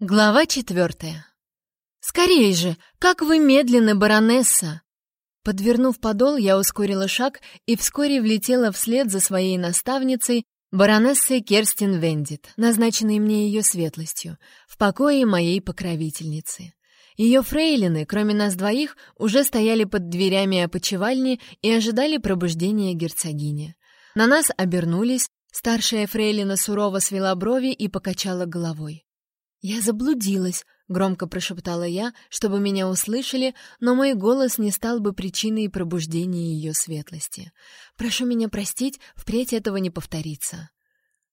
Глава четвертая. «Скорей же! Как вы медленны, баронесса!» Подвернув подол, я ускорила шаг и вскоре влетела вслед за своей наставницей, баронессой Керстин Вендит, назначенной мне ее светлостью, в покое моей покровительницы. Ее фрейлины, кроме нас двоих, уже стояли под дверями опочивальни и ожидали пробуждения герцогини. На нас обернулись, старшая фрейлина сурово свела брови и покачала головой. «Я заблудилась», — громко прошептала я, чтобы меня услышали, но мой голос не стал бы причиной пробуждения ее светлости. «Прошу меня простить, впредь этого не повторится».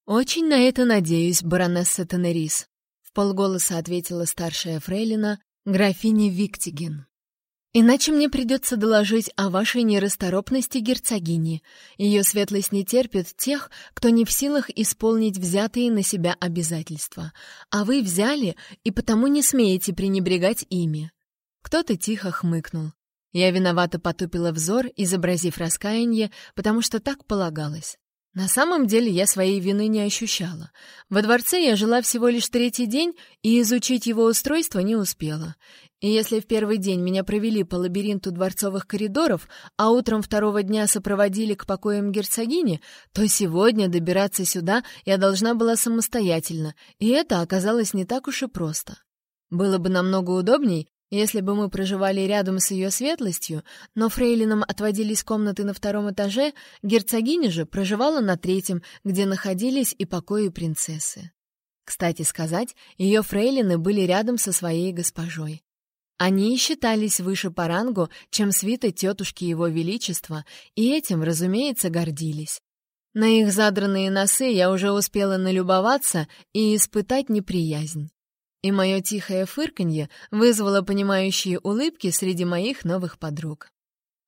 «Очень на это надеюсь, баронесса Тенерис», — в полголоса ответила старшая фрейлина, графиня Виктиген. Иначе мне придется доложить о вашей нерасторопности герцогини. Ее светлость не терпит тех, кто не в силах исполнить взятые на себя обязательства. А вы взяли, и потому не смеете пренебрегать ими». Кто-то тихо хмыкнул. Я виновато потупила взор, изобразив раскаяние, потому что так полагалось. На самом деле я своей вины не ощущала. Во дворце я жила всего лишь третий день и изучить его устройство не успела. И если в первый день меня провели по лабиринту дворцовых коридоров, а утром второго дня сопроводили к покоям герцогини, то сегодня добираться сюда я должна была самостоятельно, и это оказалось не так уж и просто. Было бы намного удобней, если бы мы проживали рядом с ее светлостью, но фрейлинам отводились комнаты на втором этаже, герцогиня же проживала на третьем, где находились и покои принцессы. Кстати сказать, ее фрейлины были рядом со своей госпожой. Они считались выше по рангу, чем свита тетушки его величества, и этим, разумеется, гордились. На их задранные носы я уже успела налюбоваться и испытать неприязнь и мое тихое фырканье вызвало понимающие улыбки среди моих новых подруг.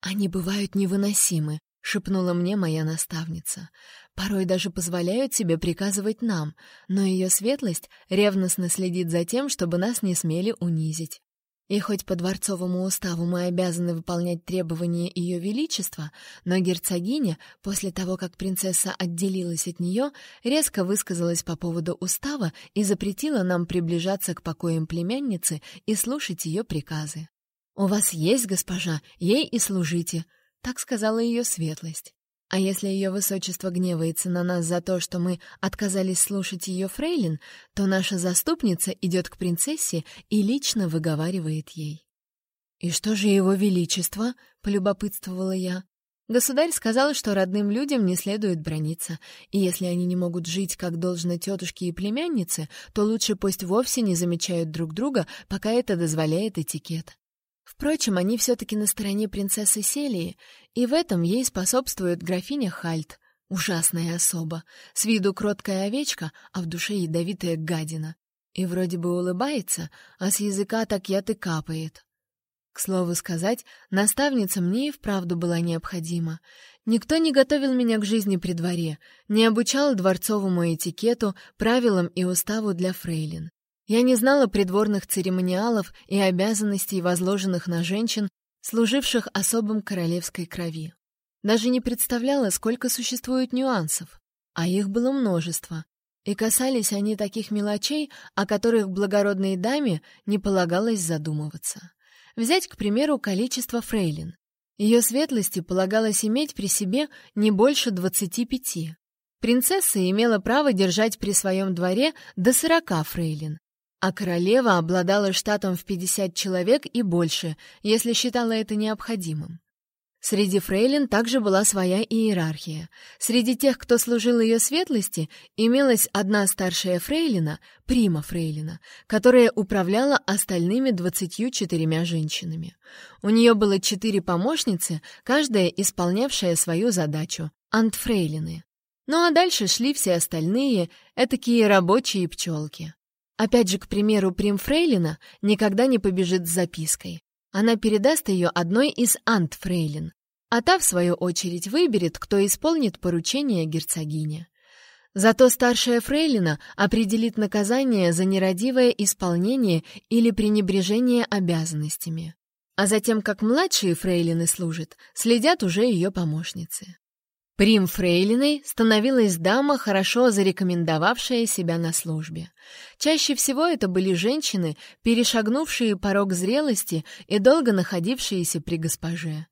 «Они бывают невыносимы», — шепнула мне моя наставница. «Порой даже позволяют себе приказывать нам, но ее светлость ревностно следит за тем, чтобы нас не смели унизить. И хоть по дворцовому уставу мы обязаны выполнять требования Ее Величества, но герцогиня, после того, как принцесса отделилась от нее, резко высказалась по поводу устава и запретила нам приближаться к покоям племянницы и слушать ее приказы. «У вас есть госпожа, ей и служите», — так сказала ее светлость. А если ее высочество гневается на нас за то, что мы отказались слушать ее фрейлин, то наша заступница идет к принцессе и лично выговаривает ей. «И что же его величество?» — полюбопытствовала я. Государь сказал, что родным людям не следует брониться, и если они не могут жить, как должно тетушке и племяннице, то лучше пусть вовсе не замечают друг друга, пока это дозволяет этикет. Впрочем, они все-таки на стороне принцессы Селии, и в этом ей способствует графиня Хальт, ужасная особа, с виду кроткая овечка, а в душе ядовитая гадина. И вроде бы улыбается, а с языка так яд и капает. К слову сказать, наставница мне и вправду была необходима. Никто не готовил меня к жизни при дворе, не обучал дворцовому этикету, правилам и уставу для фрейлин. Я не знала придворных церемониалов и обязанностей, возложенных на женщин, служивших особым королевской крови. Даже не представляла, сколько существует нюансов, а их было множество, и касались они таких мелочей, о которых благородной даме не полагалось задумываться. Взять, к примеру, количество фрейлин. Ее светлости полагалось иметь при себе не больше двадцати пяти. Принцесса имела право держать при своем дворе до сорока фрейлин, а королева обладала штатом в 50 человек и больше, если считала это необходимым. Среди фрейлин также была своя иерархия. Среди тех, кто служил ее светлости, имелась одна старшая фрейлина, прима фрейлина, которая управляла остальными двадцатью четырьмя женщинами. У нее было четыре помощницы, каждая исполнявшая свою задачу — антфрейлины. Ну а дальше шли все остальные, этакие рабочие пчелки. Опять же, к примеру, Примфрейлина никогда не побежит с запиской. Она передаст ее одной из антфрейлин, а та, в свою очередь, выберет, кто исполнит поручение герцогини. Зато старшая фрейлина определит наказание за нерадивое исполнение или пренебрежение обязанностями. А затем, как младшие фрейлины служат, следят уже ее помощницы. Прим Фрейлиной становилась дама, хорошо зарекомендовавшая себя на службе. Чаще всего это были женщины, перешагнувшие порог зрелости и долго находившиеся при госпоже.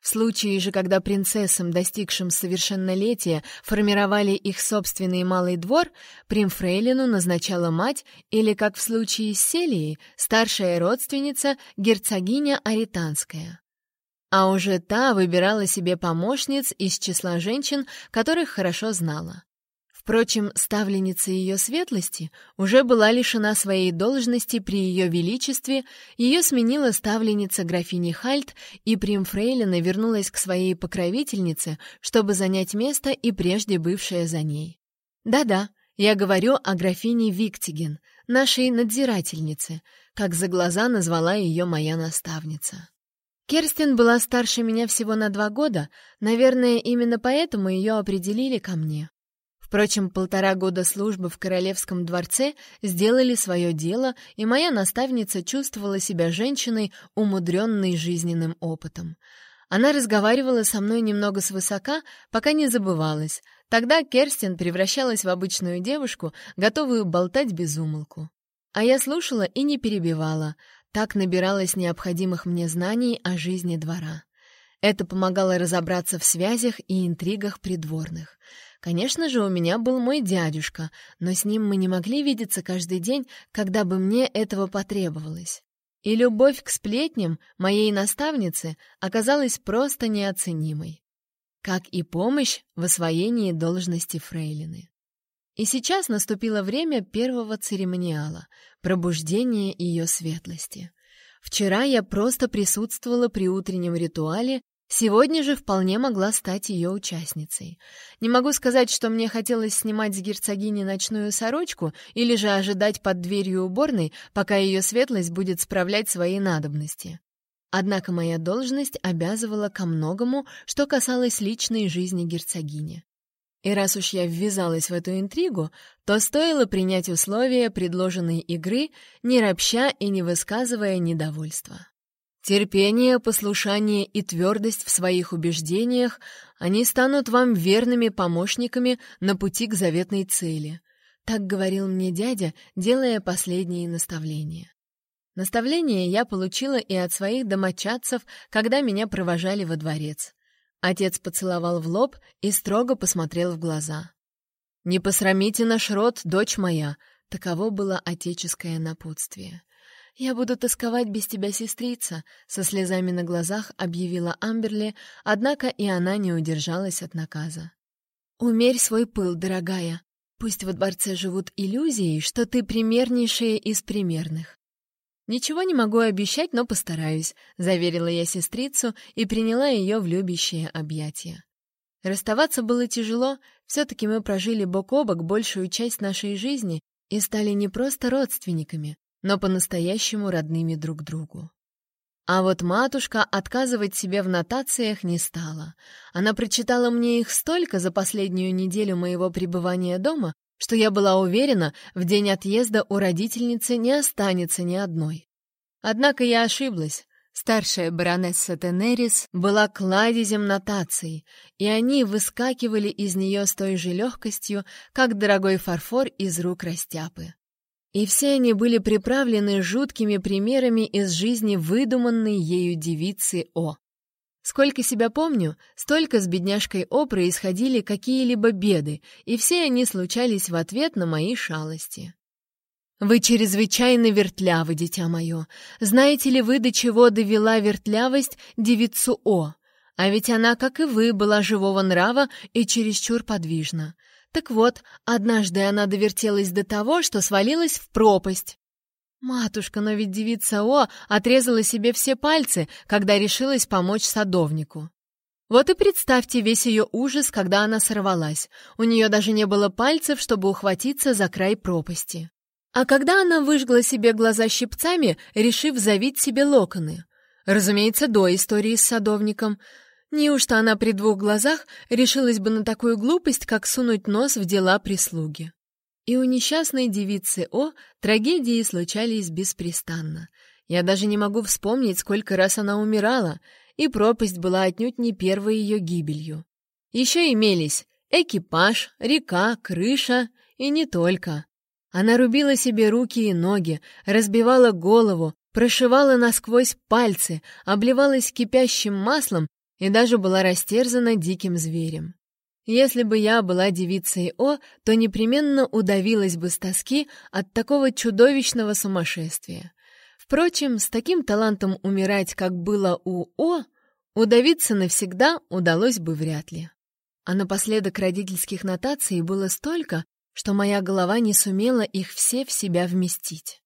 В случае же, когда принцессам, достигшим совершеннолетия, формировали их собственный малый двор, примфрейлину назначала мать или, как в случае с Селией, старшая родственница, герцогиня Аританская а уже та выбирала себе помощниц из числа женщин, которых хорошо знала. Впрочем, ставленница ее светлости уже была лишена своей должности при ее величестве, ее сменила ставленница графини Хальт, и Примфрейлина вернулась к своей покровительнице, чтобы занять место и прежде бывшее за ней. Да-да, я говорю о графине Виктиген, нашей надзирательнице, как за глаза назвала ее моя наставница. Керстин была старше меня всего на два года, наверное, именно поэтому ее определили ко мне. Впрочем, полтора года службы в королевском дворце сделали свое дело, и моя наставница чувствовала себя женщиной, умудренной жизненным опытом. Она разговаривала со мной немного свысока, пока не забывалась. Тогда Керстин превращалась в обычную девушку, готовую болтать без умолку. А я слушала и не перебивала — так набиралось необходимых мне знаний о жизни двора. Это помогало разобраться в связях и интригах придворных. Конечно же, у меня был мой дядюшка, но с ним мы не могли видеться каждый день, когда бы мне этого потребовалось. И любовь к сплетням моей наставницы оказалась просто неоценимой, как и помощь в освоении должности фрейлины. И сейчас наступило время первого церемониала — пробуждения ее светлости. Вчера я просто присутствовала при утреннем ритуале, сегодня же вполне могла стать ее участницей. Не могу сказать, что мне хотелось снимать с герцогини ночную сорочку или же ожидать под дверью уборной, пока ее светлость будет справлять свои надобности. Однако моя должность обязывала ко многому, что касалось личной жизни герцогини. И раз уж я ввязалась в эту интригу, то стоило принять условия предложенной игры, не ропща и не высказывая недовольства. Терпение, послушание и твердость в своих убеждениях, они станут вам верными помощниками на пути к заветной цели. Так говорил мне дядя, делая последние наставления. Наставления я получила и от своих домочадцев, когда меня провожали во дворец. Отец поцеловал в лоб и строго посмотрел в глаза. «Не посрамите наш род, дочь моя!» — таково было отеческое напутствие. «Я буду тосковать без тебя, сестрица», — со слезами на глазах объявила Амберли, однако и она не удержалась от наказа. «Умерь свой пыл, дорогая. Пусть во дворце живут иллюзии, что ты примернейшая из примерных. «Ничего не могу обещать, но постараюсь», — заверила я сестрицу и приняла ее в любящее объятие. Расставаться было тяжело, все-таки мы прожили бок о бок большую часть нашей жизни и стали не просто родственниками, но по-настоящему родными друг другу. А вот матушка отказывать себе в нотациях не стала. Она прочитала мне их столько за последнюю неделю моего пребывания дома, что я была уверена, в день отъезда у родительницы не останется ни одной. Однако я ошиблась. Старшая баронесса Тенерис была кладезем нотаций, и они выскакивали из нее с той же легкостью, как дорогой фарфор из рук растяпы. И все они были приправлены жуткими примерами из жизни выдуманной ею девицы О. Сколько себя помню, столько с бедняжкой О происходили какие-либо беды, и все они случались в ответ на мои шалости. «Вы чрезвычайно вертлявы, дитя мое. Знаете ли вы, до чего довела вертлявость девицу О? А ведь она, как и вы, была живого нрава и чересчур подвижна. Так вот, однажды она довертелась до того, что свалилась в пропасть. Матушка, но ведь девица О отрезала себе все пальцы, когда решилась помочь садовнику. Вот и представьте весь ее ужас, когда она сорвалась. У нее даже не было пальцев, чтобы ухватиться за край пропасти. А когда она выжгла себе глаза щипцами, решив завить себе локоны? Разумеется, до истории с садовником. Неужто она при двух глазах решилась бы на такую глупость, как сунуть нос в дела прислуги? И у несчастной девицы О трагедии случались беспрестанно. Я даже не могу вспомнить, сколько раз она умирала, и пропасть была отнюдь не первой ее гибелью. Еще имелись экипаж, река, крыша и не только. Она рубила себе руки и ноги, разбивала голову, прошивала насквозь пальцы, обливалась кипящим маслом и даже была растерзана диким зверем. Если бы я была девицей О, то непременно удавилась бы с тоски от такого чудовищного сумасшествия. Впрочем, с таким талантом умирать, как было у О, удавиться навсегда удалось бы вряд ли. А напоследок родительских нотаций было столько, что моя голова не сумела их все в себя вместить.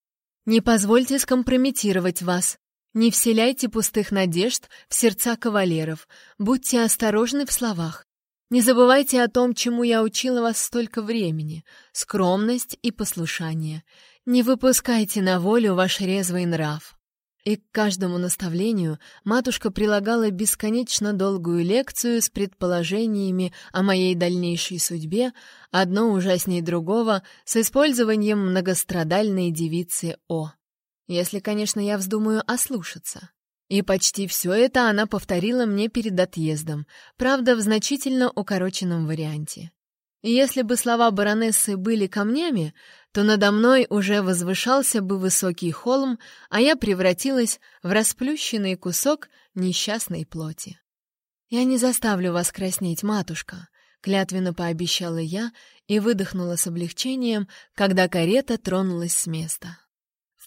Не позвольте скомпрометировать вас. Не вселяйте пустых надежд в сердца кавалеров. Будьте осторожны в словах. Не забывайте о том, чему я учила вас столько времени — скромность и послушание. Не выпускайте на волю ваш резвый нрав. И к каждому наставлению матушка прилагала бесконечно долгую лекцию с предположениями о моей дальнейшей судьбе, одно ужасней другого, с использованием многострадальной девицы О. Если, конечно, я вздумаю ослушаться. И почти все это она повторила мне перед отъездом, правда, в значительно укороченном варианте. И если бы слова баронессы были камнями, то надо мной уже возвышался бы высокий холм, а я превратилась в расплющенный кусок несчастной плоти. «Я не заставлю вас краснеть, матушка», — клятвенно пообещала я и выдохнула с облегчением, когда карета тронулась с места.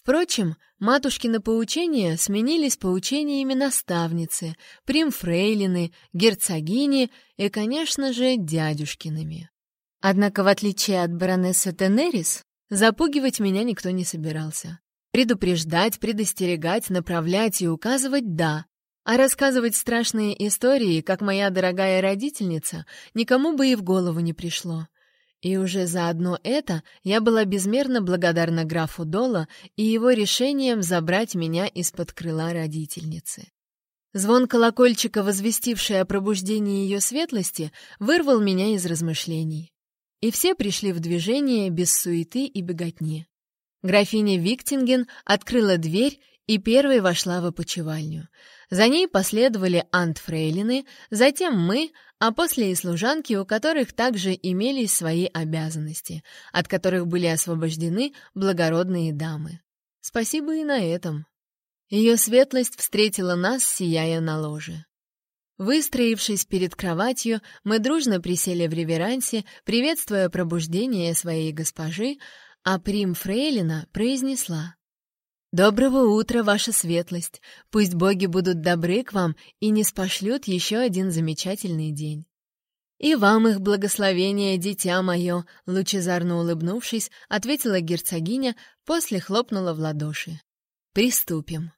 Впрочем, матушкины поучения сменились поучениями наставницы, примфрейлины, герцогини и, конечно же, дядюшкиными. Однако, в отличие от баронессы Тенерис, запугивать меня никто не собирался. Предупреждать, предостерегать, направлять и указывать — да. А рассказывать страшные истории, как моя дорогая родительница, никому бы и в голову не пришло. И уже за одно это я была безмерно благодарна графу Дола и его решением забрать меня из-под крыла родительницы. Звон колокольчика, возвестивший о пробуждении ее светлости, вырвал меня из размышлений. И все пришли в движение без суеты и беготни. Графиня Виктинген открыла дверь и первой вошла в опочивальню. За ней последовали антфрейлины, затем мы, а после и служанки, у которых также имелись свои обязанности, от которых были освобождены благородные дамы. Спасибо и на этом. Ее светлость встретила нас, сияя на ложе. Выстроившись перед кроватью, мы дружно присели в реверансе, приветствуя пробуждение своей госпожи, а Прим Фрейлина произнесла «Доброго утра, ваша светлость! Пусть боги будут добры к вам и не спошлют еще один замечательный день». «И вам их благословение, дитя мое!» — лучезарно улыбнувшись, ответила герцогиня, после хлопнула в ладоши. «Приступим».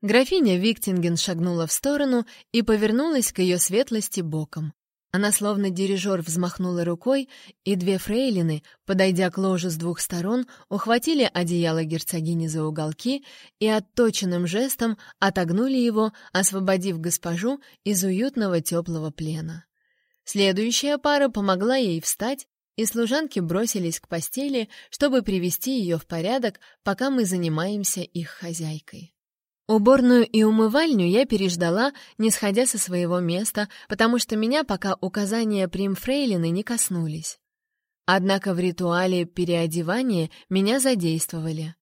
Графиня Виктинген шагнула в сторону и повернулась к ее светлости боком. Она словно дирижер взмахнула рукой, и две фрейлины, подойдя к ложу с двух сторон, ухватили одеяло герцогини за уголки и отточенным жестом отогнули его, освободив госпожу из уютного теплого плена. Следующая пара помогла ей встать, и служанки бросились к постели, чтобы привести ее в порядок, пока мы занимаемся их хозяйкой. Уборную и умывальню я переждала, не сходя со своего места, потому что меня пока указания примфрейлины не коснулись. Однако в ритуале переодевания меня задействовали.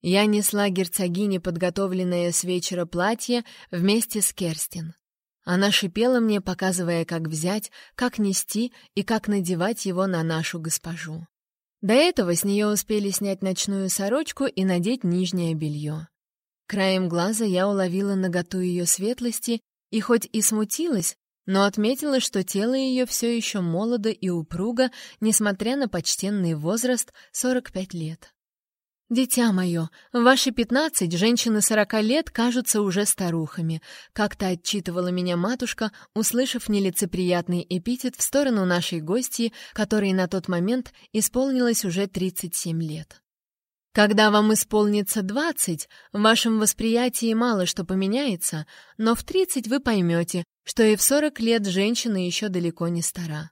Я несла герцогине подготовленное с вечера платье вместе с Керстин. Она шипела мне, показывая, как взять, как нести и как надевать его на нашу госпожу. До этого с нее успели снять ночную сорочку и надеть нижнее белье. Краем глаза я уловила наготу ее светлости и хоть и смутилась, но отметила, что тело ее все еще молодо и упруго, несмотря на почтенный возраст 45 лет. «Дитя мое, в ваши пятнадцать женщины сорока лет кажутся уже старухами», как-то отчитывала меня матушка, услышав нелицеприятный эпитет в сторону нашей гости, которой на тот момент исполнилось уже 37 лет. Когда вам исполнится двадцать, в вашем восприятии мало что поменяется, но в тридцать вы поймете, что и в сорок лет женщина еще далеко не стара.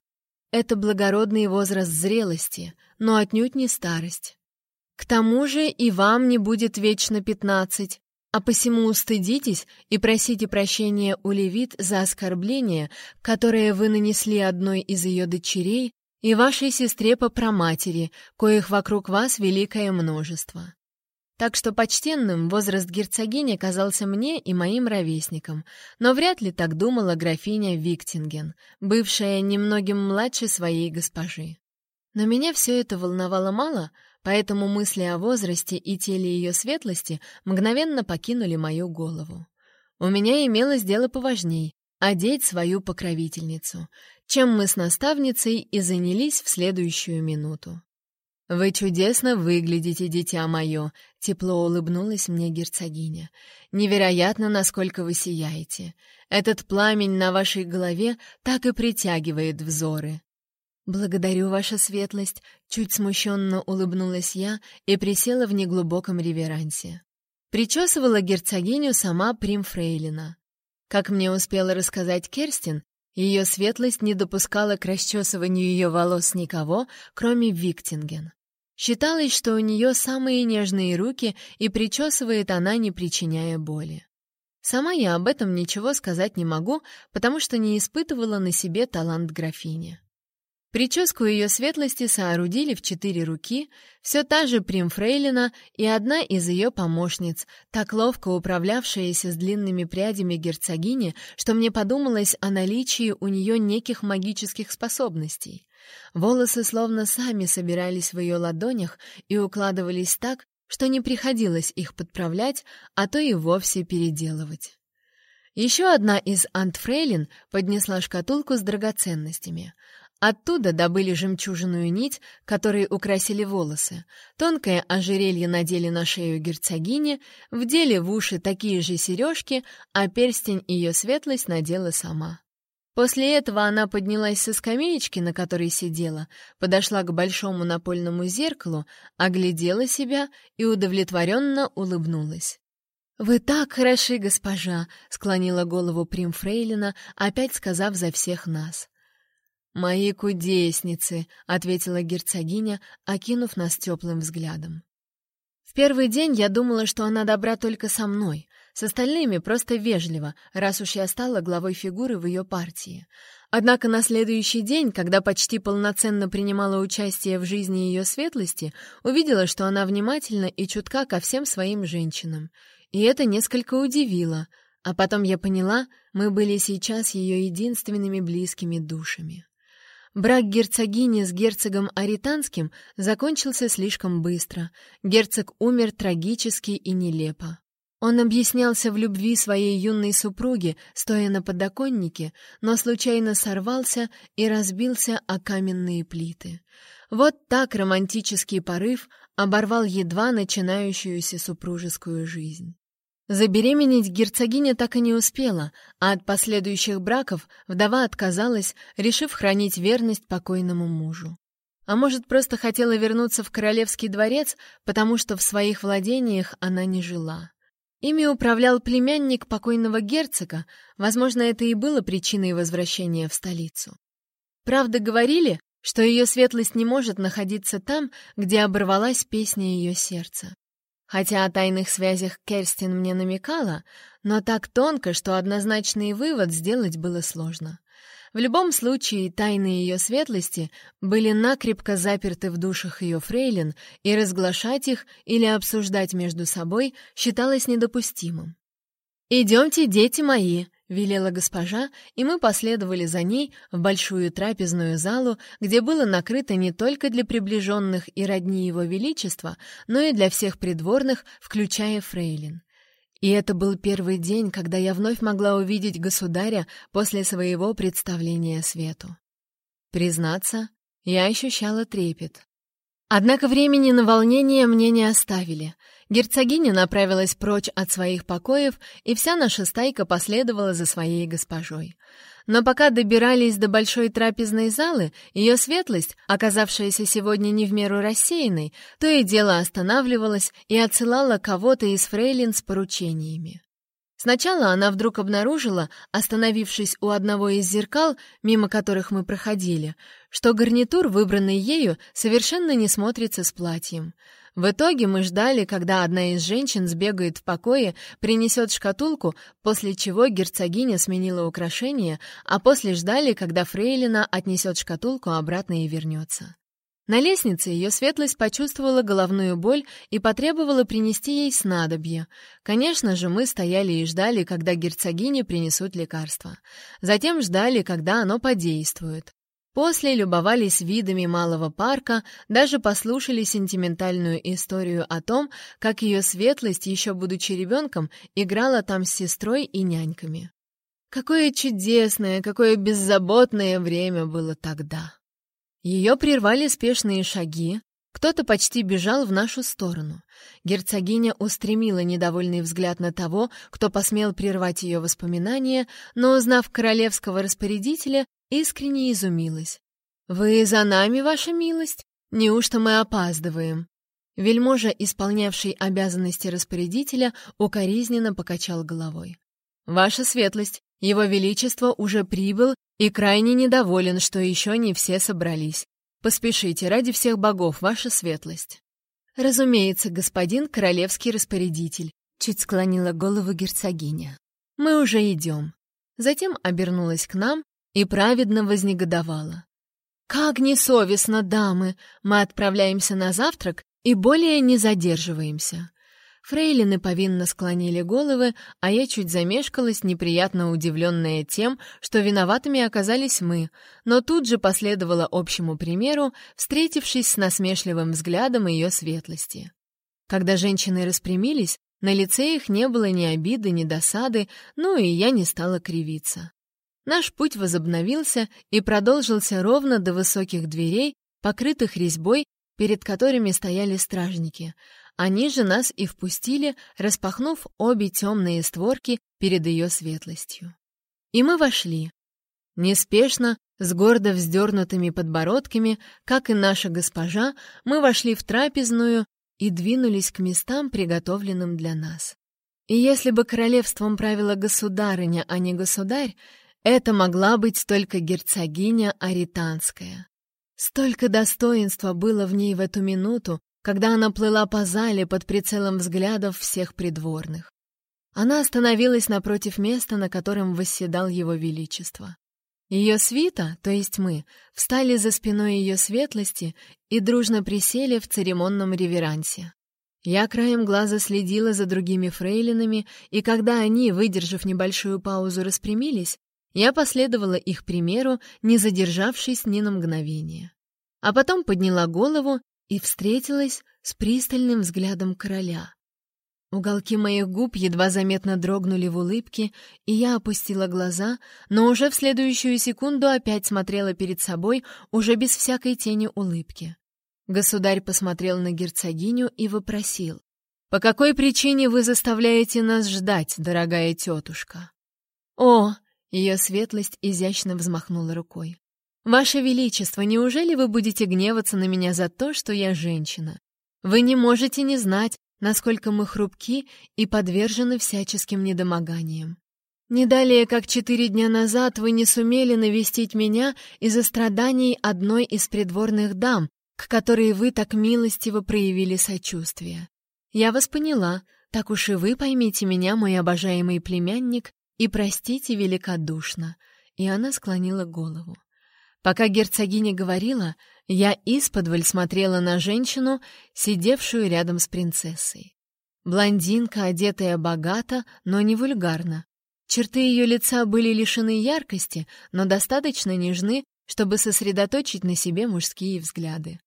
Это благородный возраст зрелости, но отнюдь не старость. К тому же и вам не будет вечно пятнадцать, а посему устыдитесь и просите прощения у Левит за оскорбление, которое вы нанесли одной из ее дочерей и вашей сестре по проматери, коих вокруг вас великое множество. Так что почтенным возраст герцогини казался мне и моим ровесникам, но вряд ли так думала графиня Виктинген, бывшая немногим младше своей госпожи. Но меня все это волновало мало, поэтому мысли о возрасте и теле ее светлости мгновенно покинули мою голову. У меня имелось дело поважней — одеть свою покровительницу, чем мы с наставницей и занялись в следующую минуту. «Вы чудесно выглядите, дитя мое», — тепло улыбнулась мне герцогиня. «Невероятно, насколько вы сияете. Этот пламень на вашей голове так и притягивает взоры». «Благодарю, ваша светлость», — чуть смущенно улыбнулась я и присела в неглубоком реверансе. Причесывала герцогиню сама Примфрейлина. Как мне успела рассказать Керстин, ее светлость не допускала к расчесыванию ее волос никого, кроме Виктинген. Считалось, что у нее самые нежные руки, и причесывает она, не причиняя боли. Сама я об этом ничего сказать не могу, потому что не испытывала на себе талант графини. Прическу ее светлости соорудили в четыре руки, все та же Примфрейлина и одна из ее помощниц, так ловко управлявшаяся с длинными прядями герцогини, что мне подумалось о наличии у нее неких магических способностей. Волосы словно сами собирались в ее ладонях и укладывались так, что не приходилось их подправлять, а то и вовсе переделывать. Еще одна из антфрейлин поднесла шкатулку с драгоценностями — Оттуда добыли жемчужную нить, которой украсили волосы. Тонкое ожерелье надели на шею герцогини, вдели в уши такие же сережки, а перстень ее светлость надела сама. После этого она поднялась со скамеечки, на которой сидела, подошла к большому напольному зеркалу, оглядела себя и удовлетворенно улыбнулась. «Вы так хороши, госпожа!» — склонила голову Примфрейлина, опять сказав за всех нас. «Мои кудесницы», — ответила герцогиня, окинув нас теплым взглядом. В первый день я думала, что она добра только со мной, с остальными просто вежливо, раз уж я стала главой фигуры в ее партии. Однако на следующий день, когда почти полноценно принимала участие в жизни ее светлости, увидела, что она внимательна и чутка ко всем своим женщинам. И это несколько удивило. А потом я поняла, мы были сейчас ее единственными близкими душами. Брак герцогини с герцогом Аританским закончился слишком быстро. Герцог умер трагически и нелепо. Он объяснялся в любви своей юной супруге, стоя на подоконнике, но случайно сорвался и разбился о каменные плиты. Вот так романтический порыв оборвал едва начинающуюся супружескую жизнь. Забеременеть герцогиня так и не успела, а от последующих браков вдова отказалась, решив хранить верность покойному мужу. А может, просто хотела вернуться в королевский дворец, потому что в своих владениях она не жила. Ими управлял племянник покойного герцога, возможно, это и было причиной возвращения в столицу. Правда, говорили, что ее светлость не может находиться там, где оборвалась песня ее сердца. Хотя о тайных связях Керстин мне намекала, но так тонко, что однозначный вывод сделать было сложно. В любом случае, тайны ее светлости были накрепко заперты в душах ее фрейлин, и разглашать их или обсуждать между собой считалось недопустимым. «Идемте, дети мои!» — велела госпожа, и мы последовали за ней в большую трапезную залу, где было накрыто не только для приближенных и родни его величества, но и для всех придворных, включая фрейлин. И это был первый день, когда я вновь могла увидеть государя после своего представления свету. Признаться, я ощущала трепет. Однако времени на волнение мне не оставили. Герцогиня направилась прочь от своих покоев, и вся наша стайка последовала за своей госпожой. Но пока добирались до большой трапезной залы, ее светлость, оказавшаяся сегодня не в меру рассеянной, то и дело останавливалась и отсылала кого-то из фрейлин с поручениями. Сначала она вдруг обнаружила, остановившись у одного из зеркал, мимо которых мы проходили, что гарнитур, выбранный ею, совершенно не смотрится с платьем. В итоге мы ждали, когда одна из женщин сбегает в покое, принесет шкатулку, после чего герцогиня сменила украшение, а после ждали, когда Фрейлина отнесет шкатулку обратно и вернется. На лестнице ее светлость почувствовала головную боль и потребовала принести ей снадобье. Конечно же, мы стояли и ждали, когда герцогине принесут лекарство. Затем ждали, когда оно подействует. После любовались видами малого парка, даже послушали сентиментальную историю о том, как ее светлость, еще будучи ребенком, играла там с сестрой и няньками. Какое чудесное, какое беззаботное время было тогда! Ее прервали спешные шаги, кто-то почти бежал в нашу сторону. Герцогиня устремила недовольный взгляд на того, кто посмел прервать ее воспоминания, но, узнав королевского распорядителя, искренне изумилась. «Вы за нами, ваша милость? Неужто мы опаздываем?» Вельможа, исполнявший обязанности распорядителя, укоризненно покачал головой. «Ваша светлость, его величество уже прибыл и крайне недоволен, что еще не все собрались. Поспешите, ради всех богов, ваша светлость». «Разумеется, господин королевский распорядитель», — чуть склонила голову герцогиня. «Мы уже идем». Затем обернулась к нам и праведно вознегодовала. «Как несовестно, дамы! Мы отправляемся на завтрак и более не задерживаемся». Фрейлины повинно склонили головы, а я чуть замешкалась, неприятно удивленная тем, что виноватыми оказались мы, но тут же последовала общему примеру, встретившись с насмешливым взглядом ее светлости. Когда женщины распрямились, на лице их не было ни обиды, ни досады, ну и я не стала кривиться. Наш путь возобновился и продолжился ровно до высоких дверей, покрытых резьбой, перед которыми стояли стражники. Они же нас и впустили, распахнув обе темные створки перед ее светлостью. И мы вошли. Неспешно, с гордо вздернутыми подбородками, как и наша госпожа, мы вошли в трапезную и двинулись к местам, приготовленным для нас. И если бы королевством правила государыня, а не государь, это могла быть только герцогиня Аританская. Столько достоинства было в ней в эту минуту, когда она плыла по зале под прицелом взглядов всех придворных. Она остановилась напротив места, на котором восседал его величество. Ее свита, то есть мы, встали за спиной ее светлости и дружно присели в церемонном реверансе. Я краем глаза следила за другими фрейлинами, и когда они, выдержав небольшую паузу, распрямились, я последовала их примеру, не задержавшись ни на мгновение. А потом подняла голову и встретилась с пристальным взглядом короля. Уголки моих губ едва заметно дрогнули в улыбке, и я опустила глаза, но уже в следующую секунду опять смотрела перед собой, уже без всякой тени улыбки. Государь посмотрел на герцогиню и вопросил. «По какой причине вы заставляете нас ждать, дорогая тетушка?» «О, ее светлость изящно взмахнула рукой. «Ваше Величество, неужели вы будете гневаться на меня за то, что я женщина? Вы не можете не знать, насколько мы хрупки и подвержены всяческим недомоганиям. Не далее, как четыре дня назад, вы не сумели навестить меня из-за страданий одной из придворных дам, к которой вы так милостиво проявили сочувствие. Я вас поняла, так уж и вы поймите меня, мой обожаемый племянник, и простите великодушно». И она склонила голову. Пока герцогиня говорила, я исподволь смотрела на женщину, сидевшую рядом с принцессой. Блондинка, одетая богато, но не вульгарно. Черты ее лица были лишены яркости, но достаточно нежны, чтобы сосредоточить на себе мужские взгляды.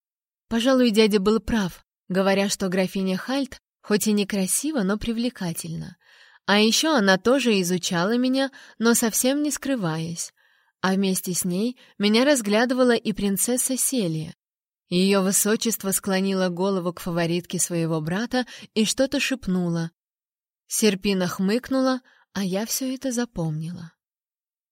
Пожалуй, дядя был прав, говоря, что графиня Хальт хоть и некрасива, но привлекательна. А еще она тоже изучала меня, но совсем не скрываясь. А вместе с ней меня разглядывала и принцесса Селия. Ее высочество склонило голову к фаворитке своего брата и что-то шепнула. Серпина хмыкнула, а я все это запомнила.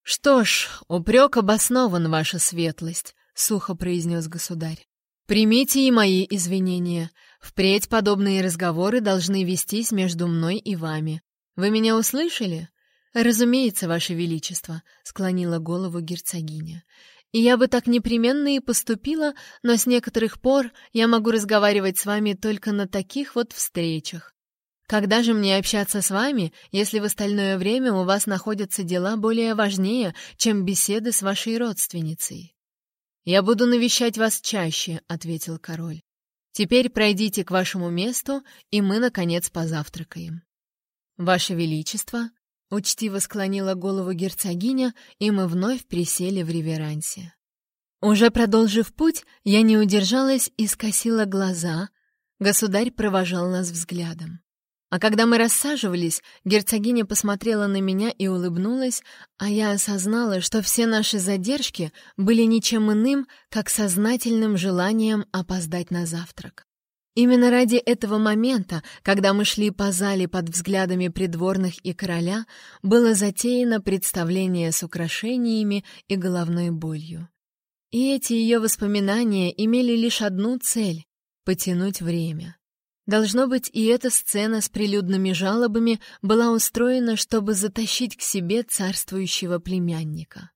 «Что ж, упрек обоснован, ваша светлость», — сухо произнес государь. «Примите и мои извинения. Впредь подобные разговоры должны вестись между мной и вами. Вы меня услышали? Разумеется, ваше величество, склонила голову герцогиня. и я бы так непременно и поступила, но с некоторых пор я могу разговаривать с вами только на таких вот встречах. Когда же мне общаться с вами, если в остальное время у вас находятся дела более важнее, чем беседы с вашей родственницей?» «Я буду навещать вас чаще», — ответил король. «Теперь пройдите к вашему месту, и мы, наконец, позавтракаем». «Ваше Величество», — учтиво склонила голову герцогиня, и мы вновь присели в реверансе. Уже продолжив путь, я не удержалась и скосила глаза. Государь провожал нас взглядом. А когда мы рассаживались, герцогиня посмотрела на меня и улыбнулась, а я осознала, что все наши задержки были ничем иным, как сознательным желанием опоздать на завтрак. Именно ради этого момента, когда мы шли по зале под взглядами придворных и короля, было затеяно представление с украшениями и головной болью. И эти ее воспоминания имели лишь одну цель — потянуть время. Должно быть, и эта сцена с прилюдными жалобами была устроена, чтобы затащить к себе царствующего племянника.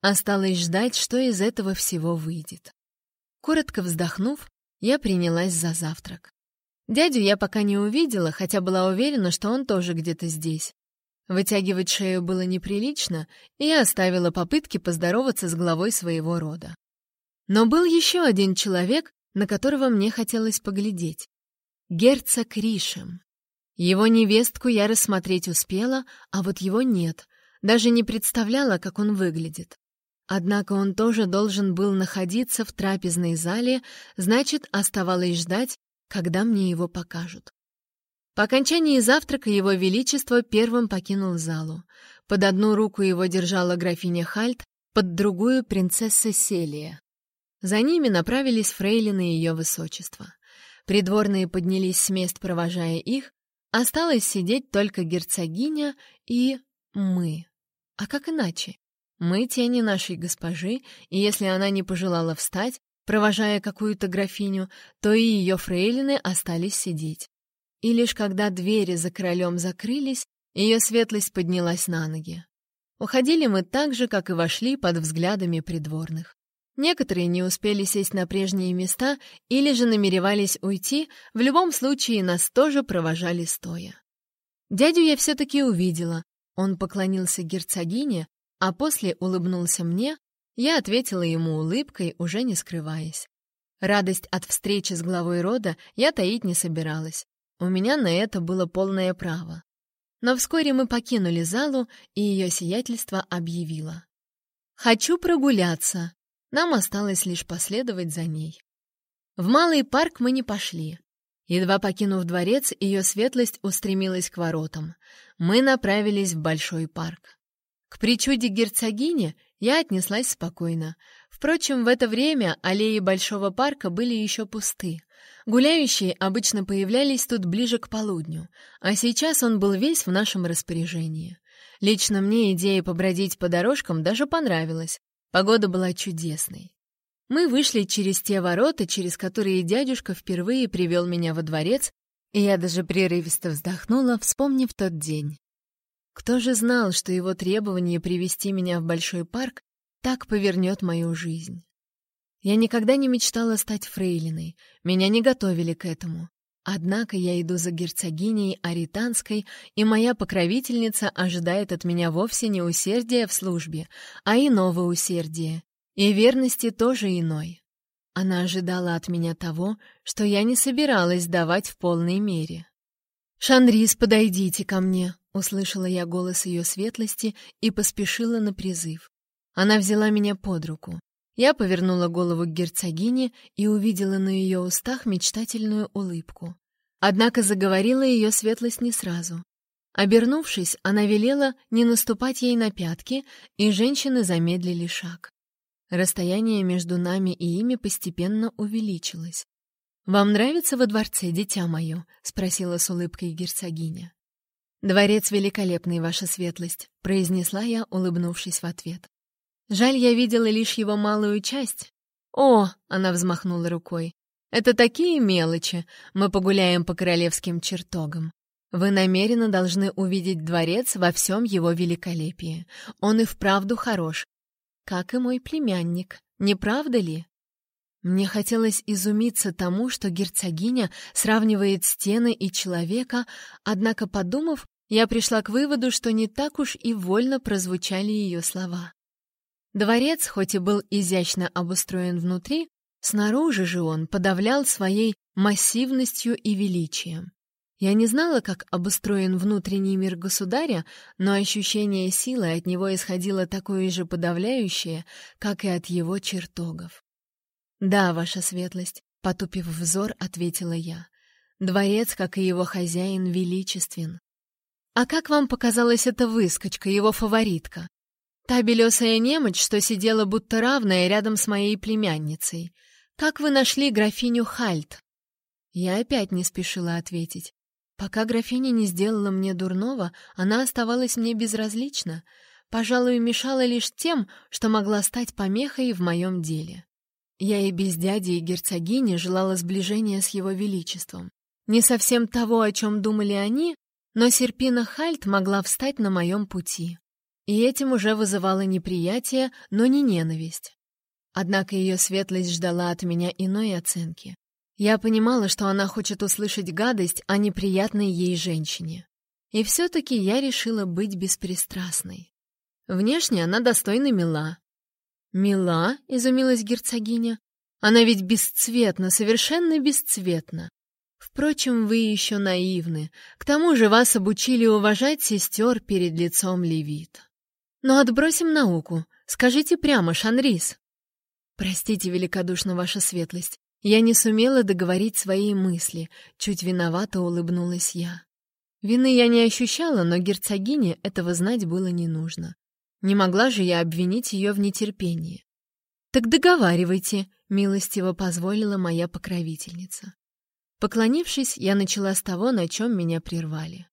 Осталось ждать, что из этого всего выйдет. Коротко вздохнув, я принялась за завтрак. Дядю я пока не увидела, хотя была уверена, что он тоже где-то здесь. Вытягивать шею было неприлично, и я оставила попытки поздороваться с главой своего рода. Но был еще один человек, на которого мне хотелось поглядеть герцог Ришем. Его невестку я рассмотреть успела, а вот его нет, даже не представляла, как он выглядит. Однако он тоже должен был находиться в трапезной зале, значит, оставалось ждать, когда мне его покажут. По окончании завтрака его величество первым покинул залу. Под одну руку его держала графиня Хальт, под другую — принцесса Селия. За ними направились фрейлины ее высочества. Придворные поднялись с мест, провожая их. Осталось сидеть только герцогиня и мы. А как иначе? Мы тени нашей госпожи, и если она не пожелала встать, провожая какую-то графиню, то и ее фрейлины остались сидеть. И лишь когда двери за королем закрылись, ее светлость поднялась на ноги. Уходили мы так же, как и вошли под взглядами придворных. Некоторые не успели сесть на прежние места или же намеревались уйти, в любом случае нас тоже провожали стоя. Дядю я все-таки увидела. Он поклонился герцогине, а после улыбнулся мне, я ответила ему улыбкой, уже не скрываясь. Радость от встречи с главой рода я таить не собиралась. У меня на это было полное право. Но вскоре мы покинули залу, и ее сиятельство объявило. «Хочу прогуляться. Нам осталось лишь последовать за ней. В Малый парк мы не пошли. Едва покинув дворец, ее светлость устремилась к воротам. Мы направились в Большой парк. К причуде герцогини я отнеслась спокойно. Впрочем, в это время аллеи Большого парка были еще пусты. Гуляющие обычно появлялись тут ближе к полудню, а сейчас он был весь в нашем распоряжении. Лично мне идея побродить по дорожкам даже понравилась, Погода была чудесной. Мы вышли через те ворота, через которые дядюшка впервые привел меня во дворец, и я даже прерывисто вздохнула, вспомнив тот день. Кто же знал, что его требование привести меня в большой парк так повернет мою жизнь? Я никогда не мечтала стать фрейлиной, меня не готовили к этому. Однако я иду за герцогиней Аританской, и моя покровительница ожидает от меня вовсе не усердия в службе, а иного усердия, и верности тоже иной. Она ожидала от меня того, что я не собиралась давать в полной мере. «Шанрис, подойдите ко мне!» — услышала я голос ее светлости и поспешила на призыв. Она взяла меня под руку. Я повернула голову к герцогине и увидела на ее устах мечтательную улыбку. Однако заговорила ее светлость не сразу. Обернувшись, она велела не наступать ей на пятки, и женщины замедлили шаг. Расстояние между нами и ими постепенно увеличилось. «Вам нравится во дворце, дитя мое?» — спросила с улыбкой герцогиня. «Дворец великолепный, ваша светлость», — произнесла я, улыбнувшись в ответ. Жаль, я видела лишь его малую часть. О, она взмахнула рукой. Это такие мелочи. Мы погуляем по королевским чертогам. Вы намеренно должны увидеть дворец во всем его великолепии. Он и вправду хорош. как и мой племянник, не правда ли? Мне хотелось изумиться тому, что герцогиня сравнивает стены и человека, однако, подумав, я пришла к выводу, что не так уж и вольно прозвучали ее слова. Дворец, хоть и был изящно обустроен внутри, снаружи же он подавлял своей массивностью и величием. Я не знала, как обустроен внутренний мир государя, но ощущение силы от него исходило такое же подавляющее, как и от его чертогов. «Да, ваша светлость», — потупив взор, ответила я. «Дворец, как и его хозяин, величествен. «А как вам показалась эта выскочка, его фаворитка? Та белесая немочь, что сидела будто равная рядом с моей племянницей. Как вы нашли графиню Хальт?» Я опять не спешила ответить. Пока графиня не сделала мне дурного, она оставалась мне безразлична. Пожалуй, мешала лишь тем, что могла стать помехой в моем деле. Я и без дяди и герцогини желала сближения с его величеством. Не совсем того, о чем думали они, но Серпина Хальт могла встать на моем пути. И этим уже вызывало неприятие, но не ненависть. Однако ее светлость ждала от меня иной оценки. Я понимала, что она хочет услышать гадость о неприятной ей женщине. И все-таки я решила быть беспристрастной. Внешне она достойна мила. «Мила?» — изумилась герцогиня. «Она ведь бесцветна, совершенно бесцветна. Впрочем, вы еще наивны. К тому же вас обучили уважать сестер перед лицом левит. Но отбросим науку. Скажите прямо, Шанрис. Простите великодушно, ваша светлость. Я не сумела договорить свои мысли. Чуть виновато улыбнулась я. Вины я не ощущала, но герцогине этого знать было не нужно. Не могла же я обвинить ее в нетерпении. «Так договаривайте», — милостиво позволила моя покровительница. Поклонившись, я начала с того, на чем меня прервали.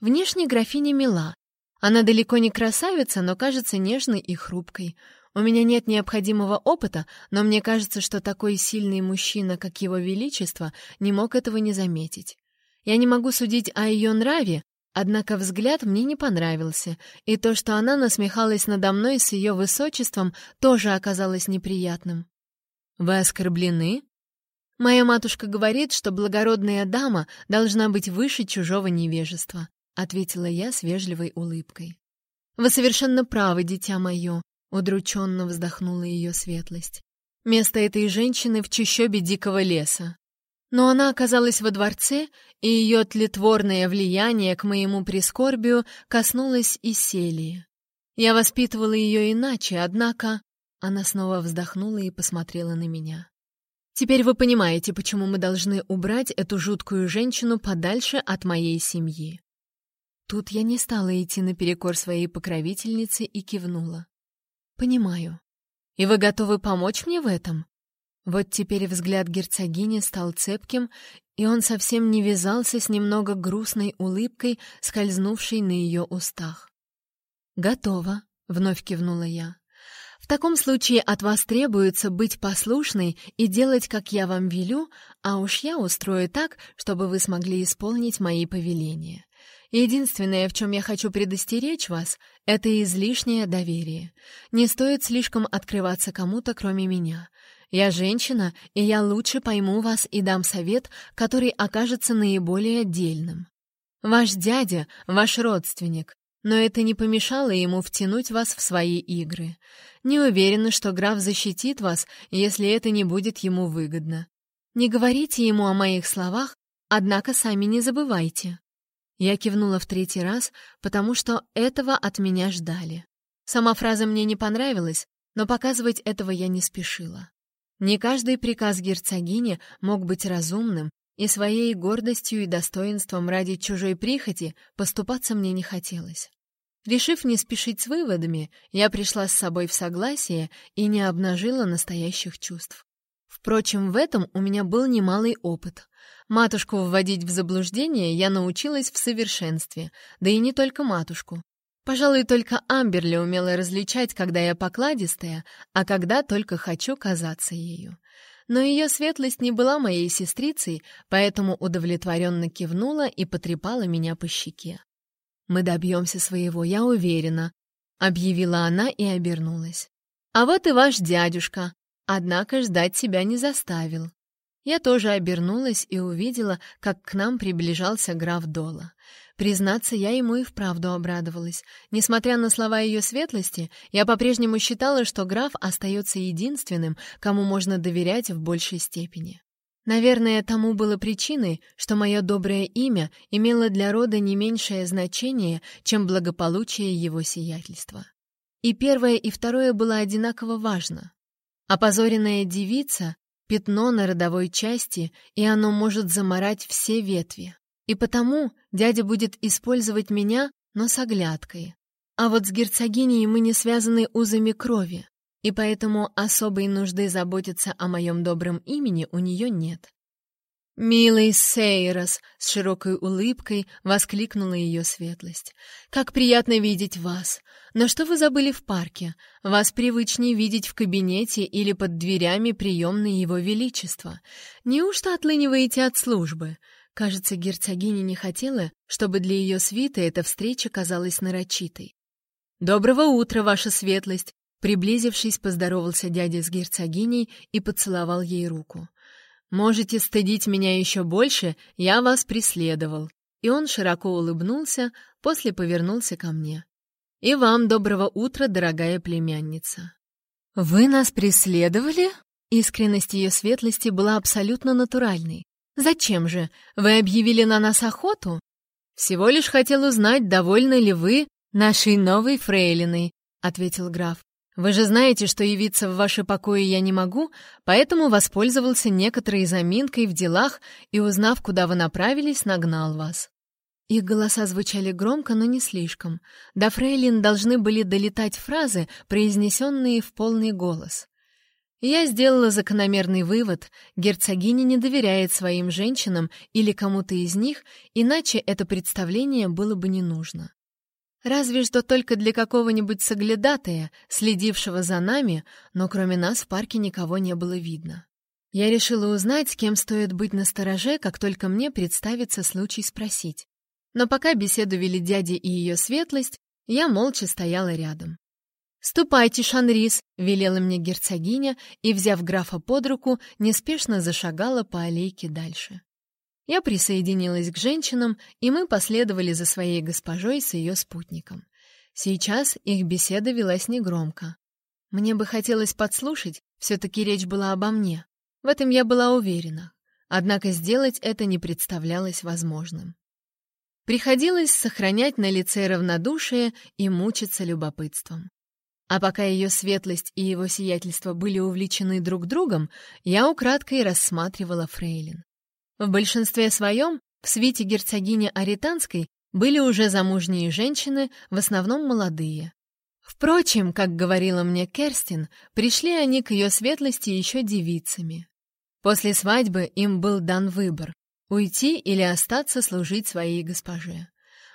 Внешне графиня мила. Она далеко не красавица, но кажется нежной и хрупкой. У меня нет необходимого опыта, но мне кажется, что такой сильный мужчина, как его величество, не мог этого не заметить. Я не могу судить о ее нраве, однако взгляд мне не понравился, и то, что она насмехалась надо мной с ее высочеством, тоже оказалось неприятным. «Вы оскорблены?» Моя матушка говорит, что благородная дама должна быть выше чужого невежества, ответила я с вежливой улыбкой. Вы совершенно правы, дитя мое, удрученно вздохнула ее светлость. Место этой женщины в чащобе дикого леса. Но она оказалась во дворце, и ее тлетворное влияние к моему прискорбию коснулось и Селии. Я воспитывала ее иначе, однако... Она снова вздохнула и посмотрела на меня. Теперь вы понимаете, почему мы должны убрать эту жуткую женщину подальше от моей семьи. Тут я не стала идти наперекор своей покровительнице и кивнула. Понимаю. И вы готовы помочь мне в этом? Вот теперь взгляд герцогини стал цепким, и он совсем не вязался с немного грустной улыбкой, скользнувшей на ее устах. «Готово», — вновь кивнула я. В таком случае от вас требуется быть послушной и делать, как я вам велю, а уж я устрою так, чтобы вы смогли исполнить мои повеления. Единственное, в чем я хочу предостеречь вас, это излишнее доверие. Не стоит слишком открываться кому-то, кроме меня. Я женщина, и я лучше пойму вас и дам совет, который окажется наиболее отдельным. Ваш дядя — ваш родственник, но это не помешало ему втянуть вас в свои игры. Не уверена, что граф защитит вас, если это не будет ему выгодно. Не говорите ему о моих словах, однако сами не забывайте. Я кивнула в третий раз, потому что этого от меня ждали. Сама фраза мне не понравилась, но показывать этого я не спешила. Не каждый приказ герцогини мог быть разумным, и своей гордостью и достоинством ради чужой прихоти поступаться мне не хотелось. Решив не спешить с выводами, я пришла с собой в согласие и не обнажила настоящих чувств. Впрочем, в этом у меня был немалый опыт. Матушку вводить в заблуждение я научилась в совершенстве, да и не только матушку. Пожалуй, только Амберли умела различать, когда я покладистая, а когда только хочу казаться ею. Но ее светлость не была моей сестрицей, поэтому удовлетворенно кивнула и потрепала меня по щеке. «Мы добьемся своего, я уверена», — объявила она и обернулась. А вот и ваш дядюшка, однако ждать себя не заставил. Я тоже обернулась и увидела, как к нам приближался граф Дола. Признаться, я ему и вправду обрадовалась. Несмотря на слова ее светлости, я по-прежнему считала, что граф остается единственным, кому можно доверять в большей степени. Наверное, тому было причиной, что мое доброе имя имело для рода не меньшее значение, чем благополучие его сиятельства. И первое, и второе было одинаково важно. Опозоренная девица — пятно на родовой части, и оно может заморать все ветви. И потому дядя будет использовать меня, но с оглядкой. А вот с герцогиней мы не связаны узами крови, и поэтому особой нужды заботиться о моем добром имени у нее нет. «Милый Сейрос!» — с широкой улыбкой воскликнула ее светлость. «Как приятно видеть вас! Но что вы забыли в парке? Вас привычнее видеть в кабинете или под дверями приемной его величества. Неужто отлыниваете от службы? Кажется, герцогиня не хотела, чтобы для ее свиты эта встреча казалась нарочитой. «Доброго утра, ваша светлость!» Приблизившись, поздоровался дядя с герцогиней и поцеловал ей руку. «Можете стыдить меня еще больше, я вас преследовал». И он широко улыбнулся, после повернулся ко мне. «И вам доброго утра, дорогая племянница». «Вы нас преследовали?» Искренность ее светлости была абсолютно натуральной. «Зачем же? Вы объявили на нас охоту?» «Всего лишь хотел узнать, довольны ли вы нашей новой фрейлиной», — ответил граф. «Вы же знаете, что явиться в ваши покои я не могу, поэтому воспользовался некоторой заминкой в делах и, узнав, куда вы направились, нагнал вас». Их голоса звучали громко, но не слишком. До фрейлин должны были долетать фразы, произнесенные в полный голос. Я сделала закономерный вывод, герцогиня не доверяет своим женщинам или кому-то из них, иначе это представление было бы не нужно. Разве что только для какого-нибудь соглядатая, следившего за нами, но кроме нас в парке никого не было видно. Я решила узнать, с кем стоит быть настороже, как только мне представится случай спросить. Но пока беседу вели дядя и ее светлость, я молча стояла рядом. «Ступайте, Шанрис», — велела мне герцогиня и, взяв графа под руку, неспешно зашагала по аллейке дальше. Я присоединилась к женщинам, и мы последовали за своей госпожой с ее спутником. Сейчас их беседа велась негромко. Мне бы хотелось подслушать, все-таки речь была обо мне. В этом я была уверена. Однако сделать это не представлялось возможным. Приходилось сохранять на лице равнодушие и мучиться любопытством. А пока ее светлость и его сиятельство были увлечены друг другом, я украдкой рассматривала фрейлин. В большинстве своем в свите герцогини Аританской были уже замужние женщины, в основном молодые. Впрочем, как говорила мне Керстин, пришли они к ее светлости еще девицами. После свадьбы им был дан выбор — уйти или остаться служить своей госпоже.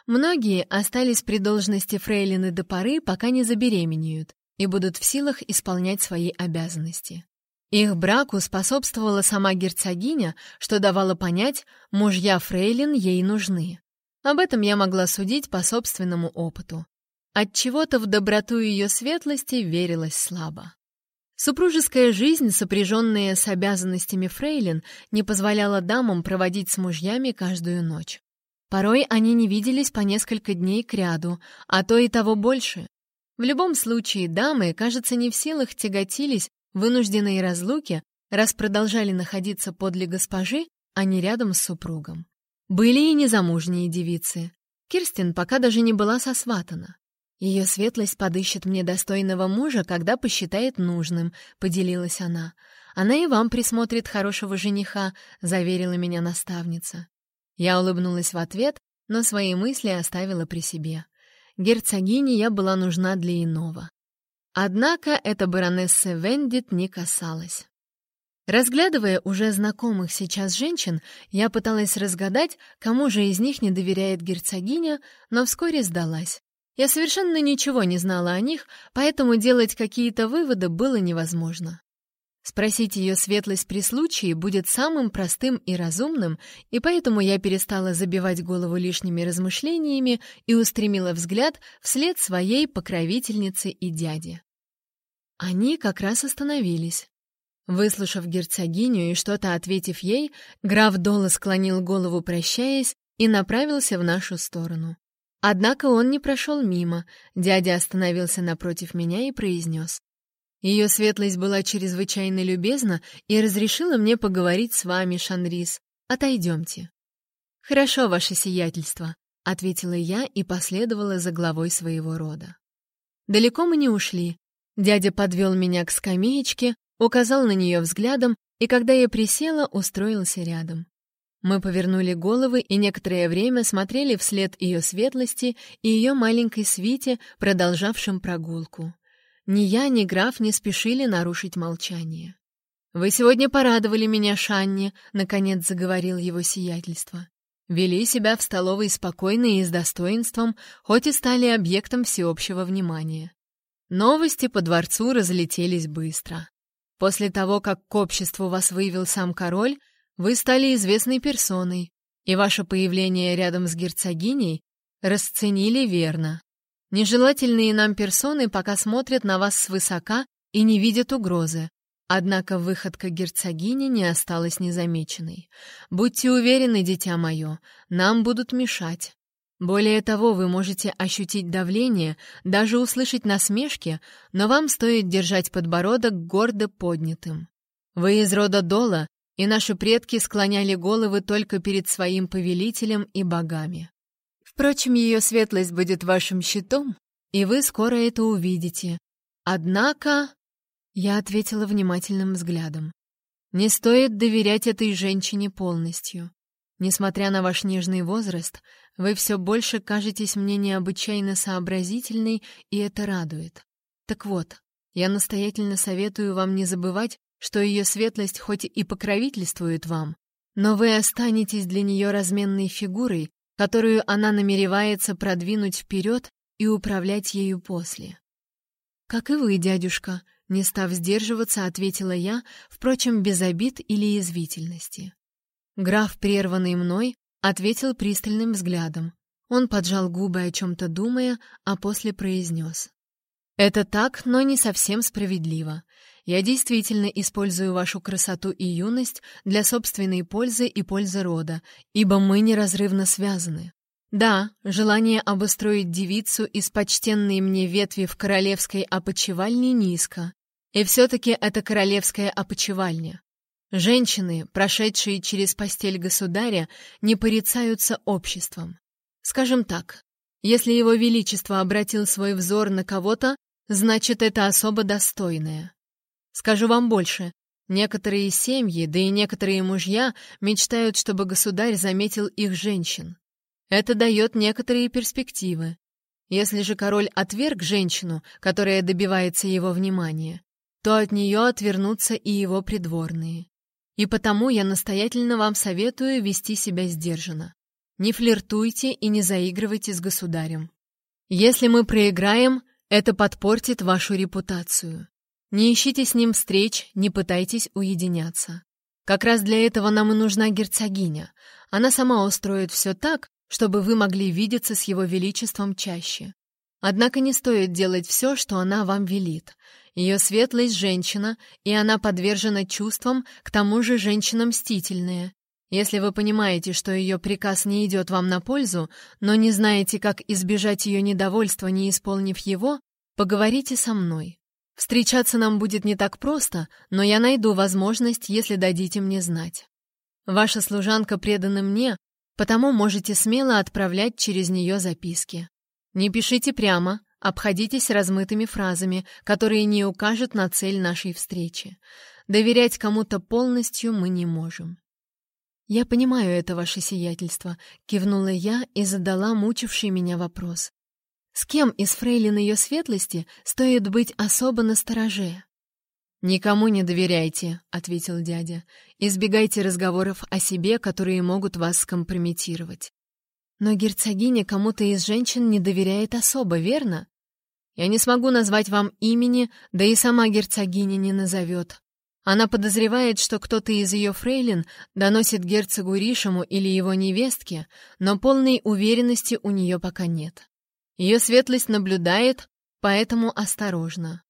Многие остались при должности фрейлины до поры, пока не забеременеют, и будут в силах исполнять свои обязанности. Их браку способствовала сама герцогиня, что давало понять, мужья фрейлин ей нужны. Об этом я могла судить по собственному опыту. От чего-то в доброту ее светлости верилось слабо. Супружеская жизнь, сопряженная с обязанностями фрейлин, не позволяла дамам проводить с мужьями каждую ночь. Порой они не виделись по несколько дней кряду, а то и того больше. В любом случае, дамы, кажется, не в силах тяготились вынужденные разлуки, раз продолжали находиться подле госпожи, а не рядом с супругом. Были и незамужние девицы. Кирстин пока даже не была сосватана. Ее светлость подыщет мне достойного мужа, когда посчитает нужным, поделилась она. Она и вам присмотрит хорошего жениха, заверила меня наставница. Я улыбнулась в ответ, но свои мысли оставила при себе. Герцогине я была нужна для иного. Однако эта баронесса Вендит не касалась. Разглядывая уже знакомых сейчас женщин, я пыталась разгадать, кому же из них не доверяет герцогиня, но вскоре сдалась. Я совершенно ничего не знала о них, поэтому делать какие-то выводы было невозможно. Спросить ее светлость при случае будет самым простым и разумным, и поэтому я перестала забивать голову лишними размышлениями и устремила взгляд вслед своей покровительнице и дяде. Они как раз остановились. Выслушав герцогиню и что-то ответив ей, граф Дола склонил голову, прощаясь, и направился в нашу сторону. Однако он не прошел мимо, дядя остановился напротив меня и произнес. Ее светлость была чрезвычайно любезна и разрешила мне поговорить с вами, Шанрис. Отойдемте. Хорошо, ваше сиятельство, — ответила я и последовала за главой своего рода. Далеко мы не ушли. Дядя подвел меня к скамеечке, указал на нее взглядом, и когда я присела, устроился рядом. Мы повернули головы и некоторое время смотрели вслед ее светлости и ее маленькой свите, продолжавшим прогулку. Ни я, ни граф не спешили нарушить молчание. «Вы сегодня порадовали меня, Шанни», — наконец заговорил его сиятельство. Вели себя в столовой спокойно и с достоинством, хоть и стали объектом всеобщего внимания. Новости по дворцу разлетелись быстро. После того, как к обществу вас вывел сам король, вы стали известной персоной, и ваше появление рядом с герцогиней расценили верно. Нежелательные нам персоны пока смотрят на вас свысока и не видят угрозы, Однако выходка герцогини не осталась незамеченной. Будьте уверены, дитя мое, нам будут мешать. Более того, вы можете ощутить давление, даже услышать насмешки, но вам стоит держать подбородок гордо поднятым. Вы из рода Дола, и наши предки склоняли головы только перед своим повелителем и богами. Впрочем, ее светлость будет вашим щитом, и вы скоро это увидите. Однако я ответила внимательным взглядом. «Не стоит доверять этой женщине полностью. Несмотря на ваш нежный возраст, вы все больше кажетесь мне необычайно сообразительной, и это радует. Так вот, я настоятельно советую вам не забывать, что ее светлость хоть и покровительствует вам, но вы останетесь для нее разменной фигурой, которую она намеревается продвинуть вперед и управлять ею после. Как и вы, дядюшка, не став сдерживаться, ответила я, впрочем, без обид или язвительности. Граф, прерванный мной, ответил пристальным взглядом. Он поджал губы, о чем-то думая, а после произнес. «Это так, но не совсем справедливо. Я действительно использую вашу красоту и юность для собственной пользы и пользы рода, ибо мы неразрывно связаны. Да, желание обустроить девицу из почтенной мне ветви в королевской опочивальне низко, и все-таки это королевская опочивальня. Женщины, прошедшие через постель государя, не порицаются обществом. Скажем так, если его величество обратил свой взор на кого-то, значит, это особо достойное. Скажу вам больше. Некоторые семьи, да и некоторые мужья мечтают, чтобы государь заметил их женщин. Это дает некоторые перспективы. Если же король отверг женщину, которая добивается его внимания, то от нее отвернутся и его придворные. И потому я настоятельно вам советую вести себя сдержанно. Не флиртуйте и не заигрывайте с государем. Если мы проиграем, это подпортит вашу репутацию. Не ищите с ним встреч, не пытайтесь уединяться. Как раз для этого нам и нужна герцогиня. Она сама устроит все так, чтобы вы могли видеться с его величеством чаще. Однако не стоит делать все, что она вам велит. Ее светлость — женщина, и она подвержена чувствам, к тому же женщина мстительная. Если вы понимаете, что ее приказ не идет вам на пользу, но не знаете, как избежать ее недовольства, не исполнив его, поговорите со мной. Встречаться нам будет не так просто, но я найду возможность, если дадите мне знать. Ваша служанка предана мне, потому можете смело отправлять через нее записки. Не пишите прямо, обходитесь размытыми фразами, которые не укажут на цель нашей встречи. Доверять кому-то полностью мы не можем. «Я понимаю это, ваше сиятельство», — кивнула я и задала мучивший меня вопрос. «С кем из фрейлин ее светлости стоит быть особо настороже?» «Никому не доверяйте», — ответил дядя. «Избегайте разговоров о себе, которые могут вас скомпрометировать. Но герцогиня кому-то из женщин не доверяет особо, верно? Я не смогу назвать вам имени, да и сама герцогиня не назовет. Она подозревает, что кто-то из ее фрейлин доносит герцогу Ришему или его невестке, но полной уверенности у нее пока нет. Ее светлость наблюдает, поэтому осторожно.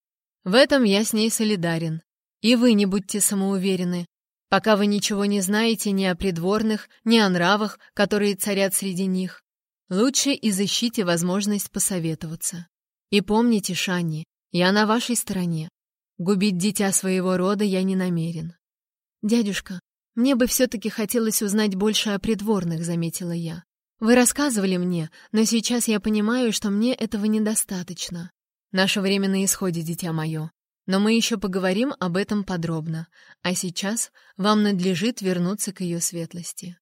В этом я с ней солидарен. И вы не будьте самоуверены. Пока вы ничего не знаете ни о придворных, ни о нравах, которые царят среди них, лучше изыщите возможность посоветоваться. И помните, Шанни, я на вашей стороне. Губить дитя своего рода я не намерен. Дядюшка, мне бы все-таки хотелось узнать больше о придворных, заметила я. Вы рассказывали мне, но сейчас я понимаю, что мне этого недостаточно. Наше время на исходе, дитя мое. Но мы еще поговорим об этом подробно. А сейчас вам надлежит вернуться к ее светлости.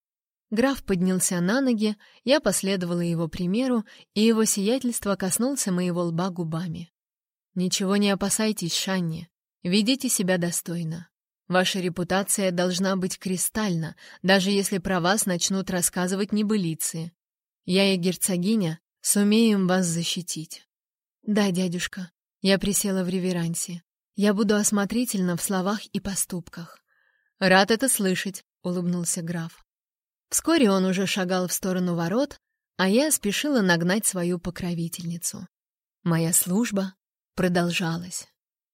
Граф поднялся на ноги, я последовала его примеру, и его сиятельство коснулся моего лба губами. «Ничего не опасайтесь, Шанни. Ведите себя достойно. Ваша репутация должна быть кристальна, даже если про вас начнут рассказывать небылицы. Я и герцогиня сумеем вас защитить». «Да, дядюшка». Я присела в реверансе. «Я буду осмотрительна в словах и поступках». «Рад это слышать», — улыбнулся граф. Вскоре он уже шагал в сторону ворот, а я спешила нагнать свою покровительницу. Моя служба продолжалась.